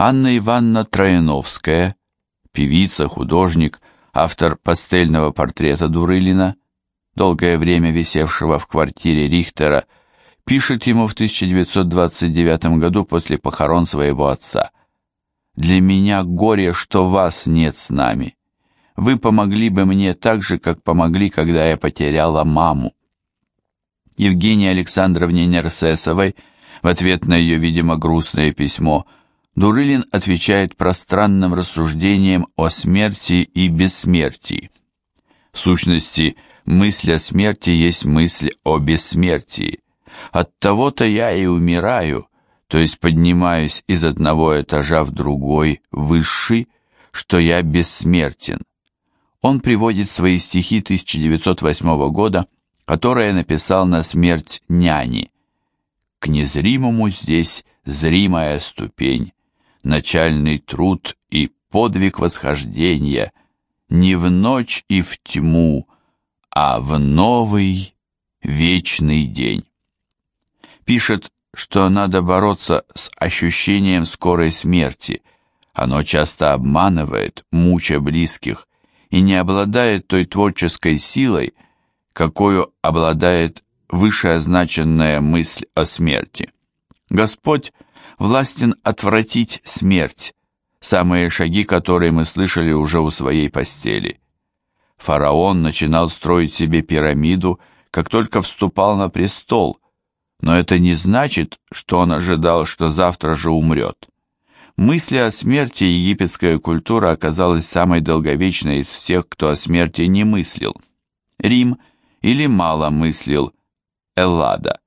Анна Ивановна Трояновская, певица, художник, автор пастельного портрета Дурылина, долгое время висевшего в квартире Рихтера, пишет ему в 1929 году после похорон своего отца. «Для меня горе, что вас нет с нами. Вы помогли бы мне так же, как помогли, когда я потеряла маму». Евгении Александровне Нерсесовой в ответ на ее, видимо, грустное письмо Дурылин отвечает пространным рассуждением о смерти и бессмертии. В сущности, мысль о смерти есть мысль о бессмертии. От того-то я и умираю, то есть поднимаюсь из одного этажа в другой, высший, что я бессмертен. Он приводит свои стихи 1908 года, которые написал на смерть няни. К незримому здесь зримая ступень, начальный труд и подвиг восхождения не в ночь и в тьму, а в новый вечный день. Пишет, что надо бороться с ощущением скорой смерти. Оно часто обманывает, муча близких, и не обладает той творческой силой, какую обладает вышеозначенная мысль о смерти. Господь властен отвратить смерть, самые шаги которые мы слышали уже у своей постели. Фараон начинал строить себе пирамиду, как только вступал на престол, но это не значит, что он ожидал, что завтра же умрет. Мысли о смерти египетская культура оказалась самой долговечной из всех, кто о смерти не мыслил. Рим или мало мыслил, Эллада.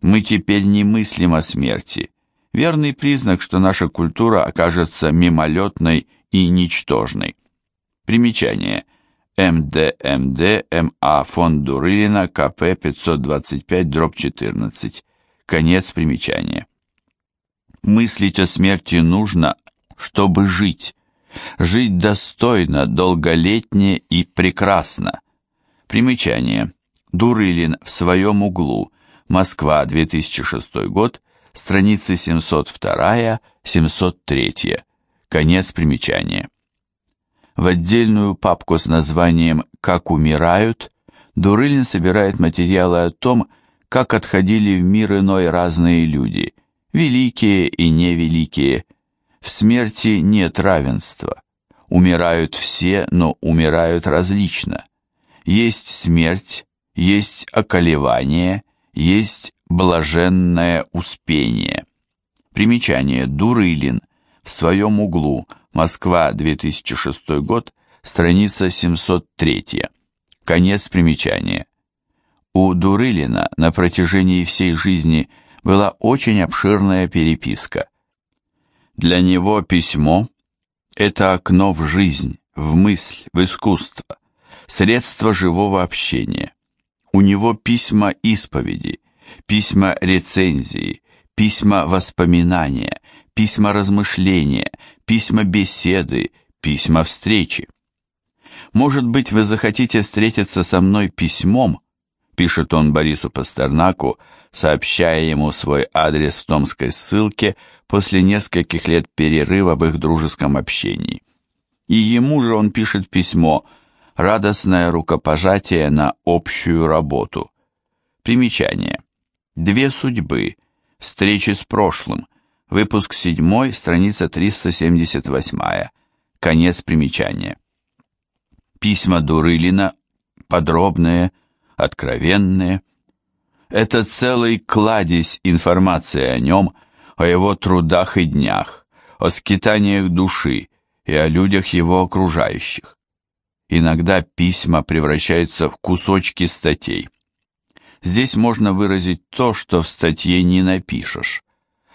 Мы теперь не мыслим о смерти. Верный признак, что наша культура окажется мимолетной и ничтожной. Примечание. МДМД МА фонд Дурылина КП 525 дробь 14. Конец примечания. Мыслить о смерти нужно, чтобы жить. Жить достойно, долголетне и прекрасно. Примечание. Дурылин в своем углу. Москва, 2006 год, страницы 702-703. Конец примечания. В отдельную папку с названием «Как умирают» Дурылин собирает материалы о том, как отходили в мир иной разные люди, великие и невеликие. В смерти нет равенства. Умирают все, но умирают различно. Есть смерть, есть околевание, есть блаженное успение. Примечание. Дурылин. В своем углу. Москва, 2006 год. Страница 703. Конец примечания. У Дурылина на протяжении всей жизни была очень обширная переписка. Для него письмо – это окно в жизнь, в мысль, в искусство, средство живого общения. У него письма исповеди, письма рецензии, письма воспоминания, письма размышления, письма беседы, письма встречи. Может быть, вы захотите встретиться со мной письмом, пишет он Борису Пастернаку, сообщая ему свой адрес в томской ссылке после нескольких лет перерыва в их дружеском общении. И ему же он пишет письмо – радостное рукопожатие на общую работу. Примечание. Две судьбы. Встречи с прошлым. Выпуск 7, страница 378. Конец примечания. Письма Дурылина подробные, откровенные. Это целый кладезь информации о нем, о его трудах и днях, о скитаниях души и о людях его окружающих. Иногда письма превращаются в кусочки статей. Здесь можно выразить то, что в статье не напишешь.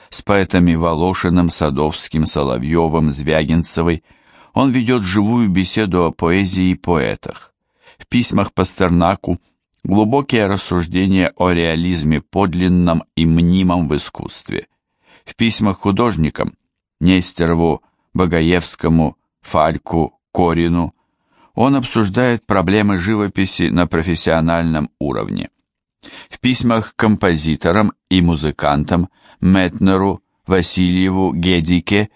С поэтами Волошиным, Садовским, Соловьевым, Звягинцевой он ведет живую беседу о поэзии и поэтах. В письмах Пастернаку глубокие рассуждения о реализме подлинном и мнимом в искусстве. В письмах художникам Нестерову, Богоевскому, Фальку, Корину он обсуждает проблемы живописи на профессиональном уровне. В письмах композиторам и музыкантам Метнеру, Васильеву, Гедике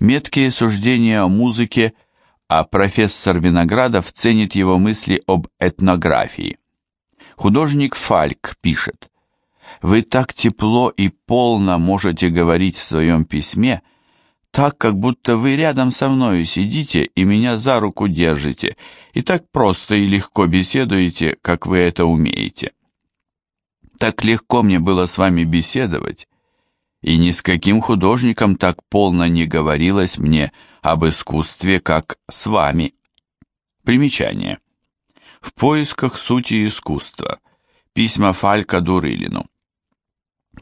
Меткие суждения о музыке, а профессор Виноградов ценит его мысли об этнографии. Художник Фальк пишет, «Вы так тепло и полно можете говорить в своем письме, так, как будто вы рядом со мною сидите и меня за руку держите, и так просто и легко беседуете, как вы это умеете. Так легко мне было с вами беседовать, и ни с каким художником так полно не говорилось мне об искусстве, как с вами. Примечание. В поисках сути искусства. Письма Фалька Дурылину.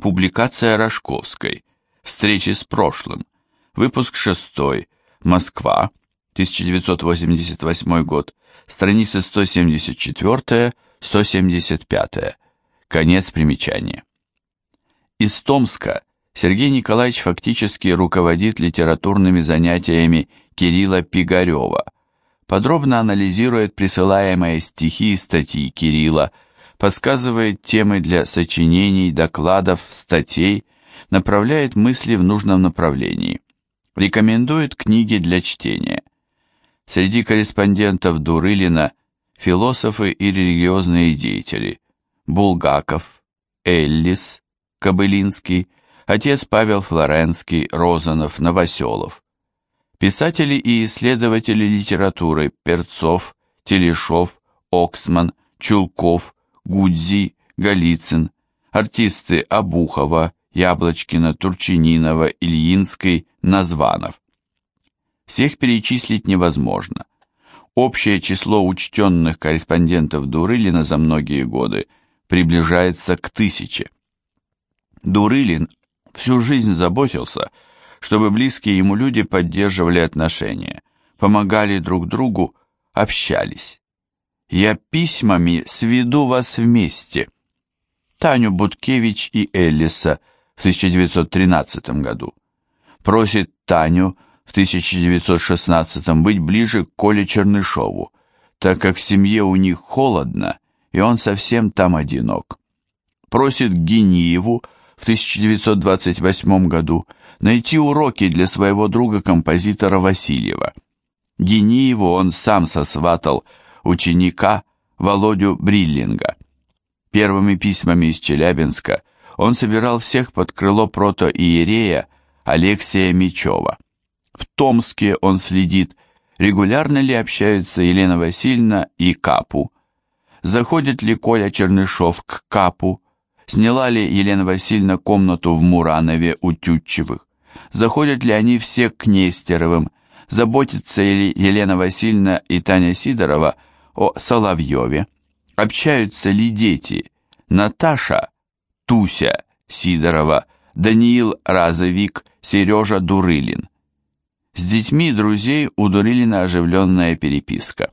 Публикация Рожковской. Встречи с прошлым. Выпуск 6. Москва. 1988 год. Страницы 174-175. Конец примечания. Из Томска Сергей Николаевич фактически руководит литературными занятиями Кирилла Пигарева, подробно анализирует присылаемые стихи и статьи Кирилла, подсказывает темы для сочинений, докладов, статей, направляет мысли в нужном направлении, рекомендует книги для чтения. Среди корреспондентов Дурылина философы и религиозные деятели Булгаков, Эллис, Кобылинский, отец Павел Флоренский, Розанов, Новоселов. Писатели и исследователи литературы Перцов, Телешов, Оксман, Чулков, Гудзи, Голицын, артисты Абухова, Яблочкина, Турчининова, Ильинской, Названов. Всех перечислить невозможно. Общее число учтенных корреспондентов Дурылина за многие годы приближается к тысяче. Дурылин всю жизнь заботился, чтобы близкие ему люди поддерживали отношения, помогали друг другу, общались. «Я письмами сведу вас вместе». Таню Буткевич и Эллиса в 1913 году. Просит Таню в 1916 быть ближе к Коле Чернышову, так как в семье у них холодно, и он совсем там одинок. Просит Гениеву в 1928 году найти уроки для своего друга-композитора Васильева. Гениеву он сам сосватал ученика Володю Бриллинга. Первыми письмами из Челябинска он собирал всех под крыло протоиерея Алексея Мечева. В Томске он следит, регулярно ли общаются Елена Васильевна и Капу, заходит ли Коля Чернышов к Капу, Сняла ли Елена Васильевна комнату в Муранове у Тютчевых? Заходят ли они все к Нестеровым? Заботится ли Елена Васильевна и Таня Сидорова о Соловьеве? Общаются ли дети? Наташа, Туся Сидорова, Даниил Разовик, Сережа Дурылин. С детьми друзей у Дурылина оживленная переписка.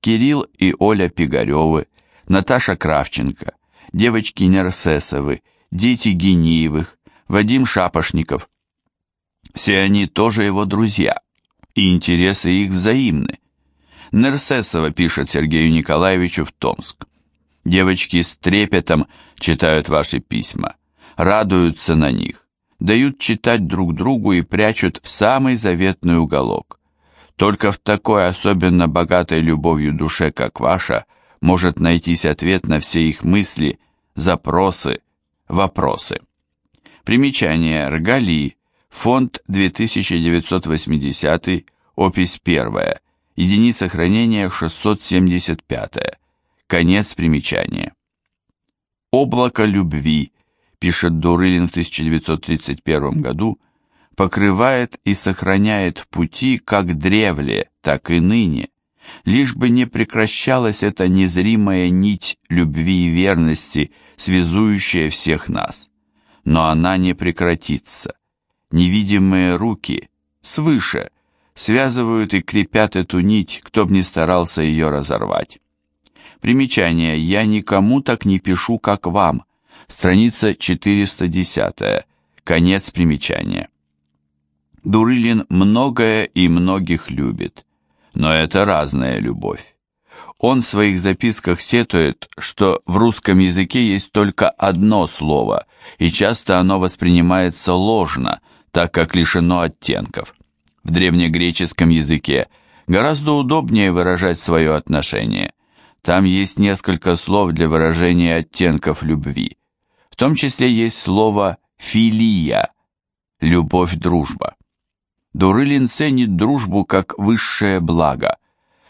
Кирилл и Оля Пигаревы, Наташа Кравченко – девочки Нерсесовы, дети Гениевых, Вадим Шапошников. Все они тоже его друзья, и интересы их взаимны. Нерсесова пишет Сергею Николаевичу в Томск. Девочки с трепетом читают ваши письма, радуются на них, дают читать друг другу и прячут в самый заветный уголок. Только в такой особенно богатой любовью душе, как ваша, может найтись ответ на все их мысли, запросы, вопросы. Примечание. Ргали, фонд 2980, опись 1, единица хранения 675, конец примечания. «Облако любви», пишет Дурылин в 1931 году, покрывает и сохраняет пути как древле, так и ныне, лишь бы не прекращалась эта незримая нить любви и верности, связующая всех нас. Но она не прекратится. Невидимые руки, свыше, связывают и крепят эту нить, кто б ни старался ее разорвать. Примечание «Я никому так не пишу, как вам», страница 410, конец примечания. Дурылин многое и многих любит но это разная любовь. Он в своих записках сетует, что в русском языке есть только одно слово, и часто оно воспринимается ложно, так как лишено оттенков. В древнегреческом языке гораздо удобнее выражать свое отношение. Там есть несколько слов для выражения оттенков любви. В том числе есть слово «филия» – любовь-дружба. Дурылин ценит дружбу как высшее благо.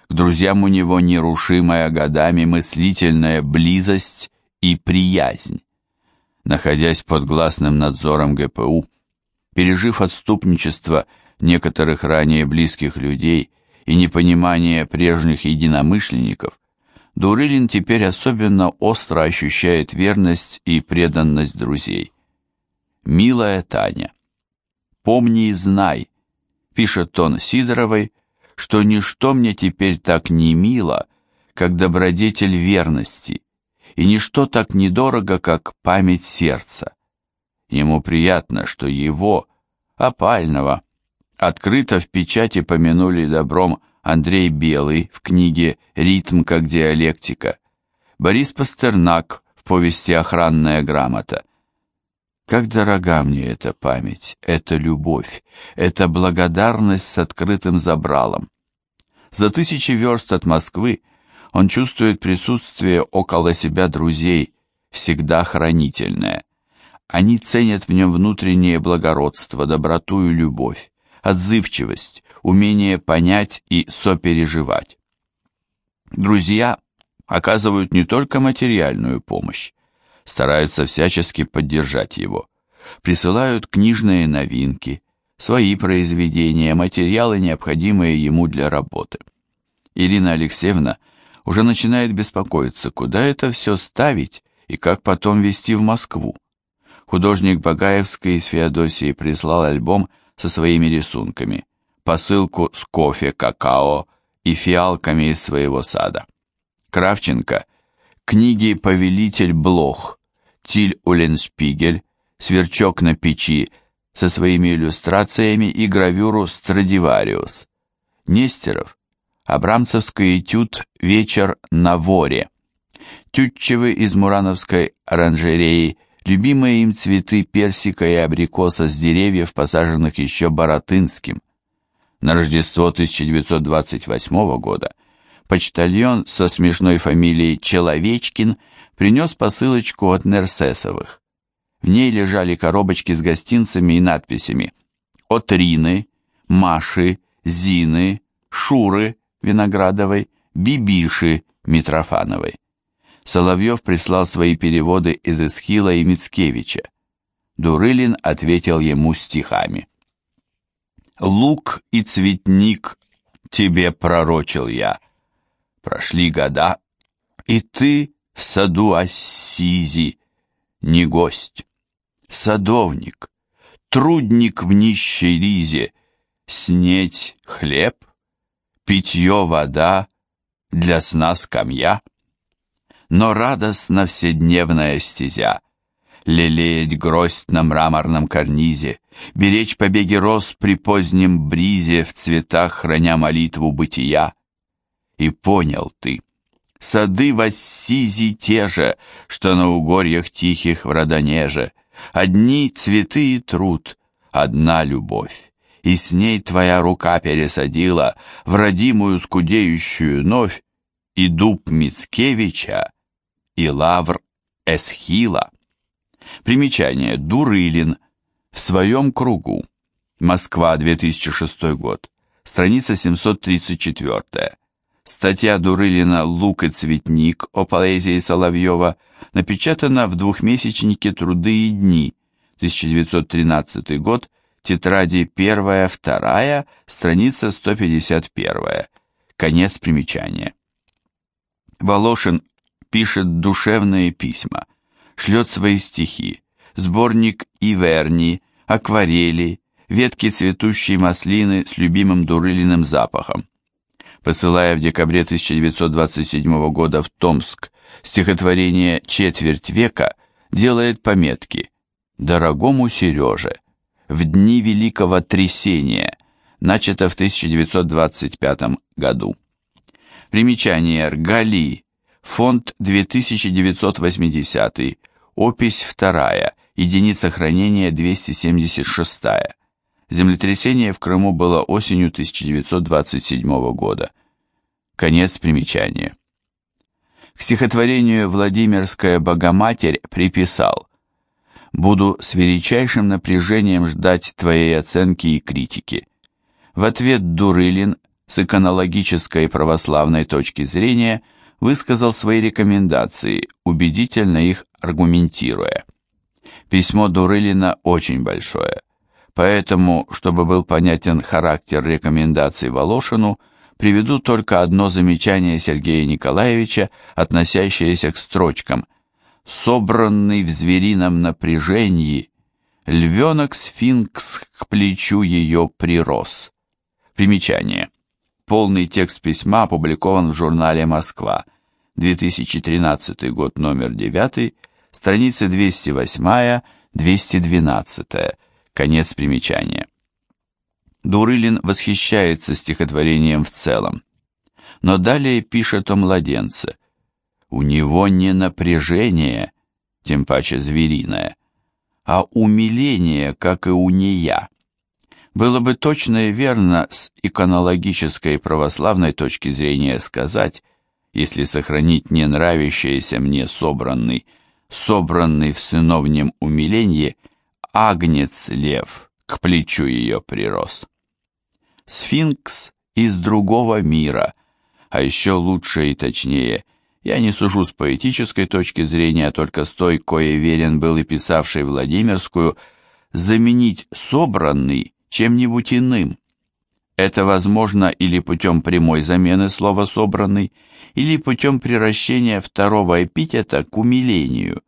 К друзьям у него нерушимая годами мыслительная близость и приязнь. Находясь под гласным надзором ГПУ, пережив отступничество некоторых ранее близких людей и непонимание прежних единомышленников, Дурылин теперь особенно остро ощущает верность и преданность друзей. «Милая Таня, помни и знай», — пишет он Сидоровой, «что ничто мне теперь так не мило, как добродетель верности, и ничто так недорого, как память сердца. Ему приятно, что его, опального, открыто в печати помянули добром Андрей Белый в книге «Ритм как диалектика», Борис Пастернак в повести «Охранная грамота». Как дорога мне эта память, эта любовь, эта благодарность с открытым забралом. За тысячи верст от Москвы он чувствует присутствие около себя друзей, всегда хранительное. Они ценят в нем внутреннее благородство, доброту и любовь, отзывчивость, умение понять и сопереживать. Друзья оказывают не только материальную помощь, стараются всячески поддержать его, присылают книжные новинки, свои произведения, материалы, необходимые ему для работы. Ирина Алексеевна уже начинает беспокоиться, куда это все ставить и как потом везти в Москву. Художник Багаевский из Феодосии прислал альбом со своими рисунками – посылку с кофе, какао и фиалками из своего сада. Кравченко, книги «Повелитель Блох», «Тиль Уленшпигель», «Сверчок на печи» со своими иллюстрациями и гравюру «Страдивариус». Нестеров, Абрамцевский этюд «Вечер на воре». Тютчевы из Мурановской оранжереи, любимые им цветы персика и абрикоса с деревьев, посаженных еще Боротынским. На Рождество 1928 года почтальон со смешной фамилией Человечкин принес посылочку от Нерсесовых. В ней лежали коробочки с гостинцами и надписями от Рины, Маши, Зины, Шуры Виноградовой, Бибиши Митрофановой. Соловьев прислал свои переводы из Эсхила и Мицкевича. Дурылин ответил ему стихами лук и цветник тебе пророчил я. Прошли года, и ты в саду Ассизи не гость, садовник, трудник в нищей ризе, снеть хлеб, питье вода, для сна скамья. Но радостна вседневная стезя, лелеять гроздь на мраморном карнизе, беречь побеги роз при позднем бризе, в цветах храня молитву бытия. И понял ты, сады в Ассизи те же, что на угорьях тихих в Родонеже, одни цветы и труд, одна любовь. И с ней твоя рука пересадила в родимую скудеющую новь и дуб Мицкевича, и лавр Эсхила. Примечание. Дурылин. В своем кругу. Москва, 2006 год. Страница 734. Статья Дурылина «Лук и цветник» о поэзии Соловьева напечатана в двухмесячнике «Труды и дни», 1913 год, тетради 1-2, страница 151. Конец примечания. Волошин пишет душевные письма шлет свои стихи, сборник Иверни, акварели, ветки цветущей маслины с любимым Дурылиным запахом. Посылая в декабре 1927 года в Томск. Стихотворение «Четверть века», делает пометки «Дорогому Сереже», «В дни Великого Трясения», начато в 1925 году. Примечание. Ргали, фонд 2980, опись 2, единица хранения 276, Землетрясение в Крыму было осенью 1927 года. Конец примечания. К стихотворению «Владимирская Богоматерь» приписал «Буду с величайшим напряжением ждать твоей оценки и критики». В ответ Дурылин с иконологической православной точки зрения высказал свои рекомендации, убедительно их аргументируя. Письмо Дурылина очень большое, поэтому, чтобы был понятен характер рекомендаций Волошину, приведу только одно замечание Сергея Николаевича, относящееся к строчкам «Собранный в зверином напряжении, львенок-сфинкс к плечу ее прирос». Примечание. Полный текст письма опубликован в журнале «Москва», 2013 год, номер 9, страницы 208-212, конец примечания. Дурылин восхищается стихотворением в целом, но далее пишет о младенце. У него не напряжение, тем паче звериное, а умиление, как и у нея. Было бы точно и верно с иконологической православной точки зрения сказать, если сохранить не нравящееся мне собранный, собранный в сыновнем умилении, агнец лев к плечу ее прирос сфинкс из другого мира, а еще лучше и точнее, я не сужу с поэтической точки зрения, а только с той, кое верен был и писавший Владимирскую, заменить собранный чем-нибудь иным. Это возможно или путем прямой замены слова «собранный», или путем приращения второго эпитета к умилению.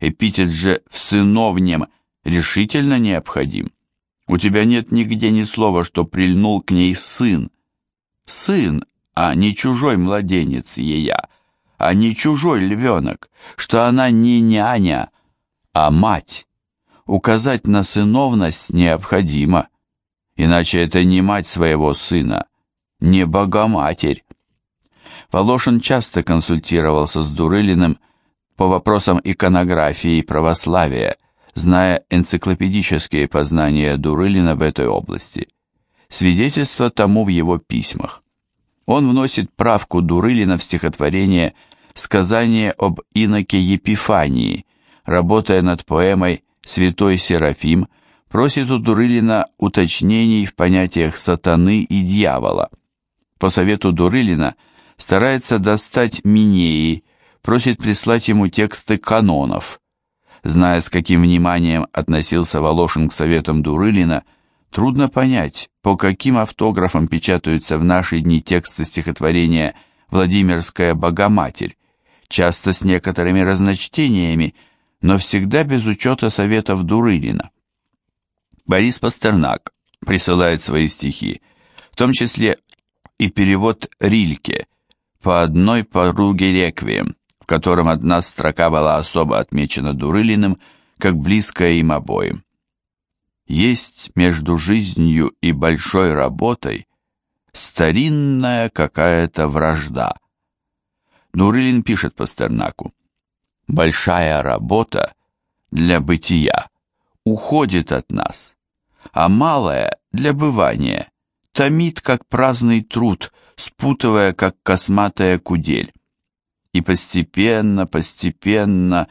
Эпитет же в сыновнем решительно необходим. У тебя нет нигде ни слова, что прильнул к ней сын. Сын, а не чужой младенец ея, а не чужой львенок, что она не няня, а мать. Указать на сыновность необходимо, иначе это не мать своего сына, не богоматерь. Волошин часто консультировался с Дурылиным по вопросам иконографии и православия, зная энциклопедические познания Дурылина в этой области. Свидетельство тому в его письмах. Он вносит правку Дурылина в стихотворение «Сказание об иноке Епифании», работая над поэмой «Святой Серафим», просит у Дурылина уточнений в понятиях сатаны и дьявола. По совету Дурылина старается достать Минеи, просит прислать ему тексты канонов, Зная, с каким вниманием относился Волошин к советам Дурылина, трудно понять, по каким автографам печатаются в наши дни тексты стихотворения «Владимирская Богоматерь», часто с некоторыми разночтениями, но всегда без учета советов Дурылина. Борис Пастернак присылает свои стихи, в том числе и перевод Рильке по одной поруге реквием, котором одна строка была особо отмечена Дурылиным, как близкая им обоим. Есть между жизнью и большой работой старинная какая-то вражда. Дурылин пишет Пастернаку. Большая работа для бытия уходит от нас, а малая для бывания томит, как праздный труд, спутывая, как косматая кудель и постепенно, постепенно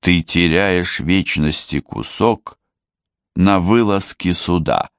ты теряешь вечности кусок на вылазке суда.